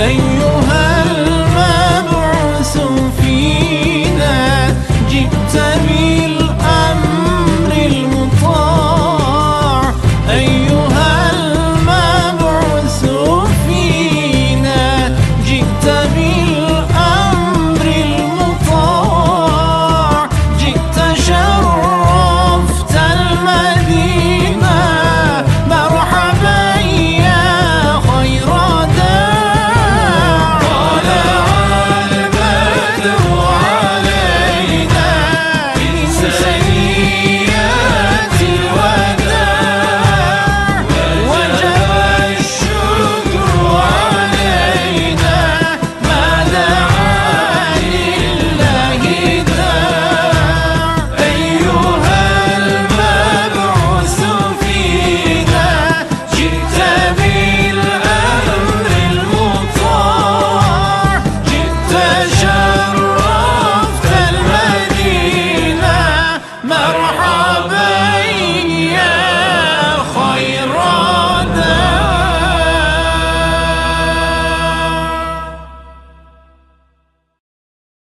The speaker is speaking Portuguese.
em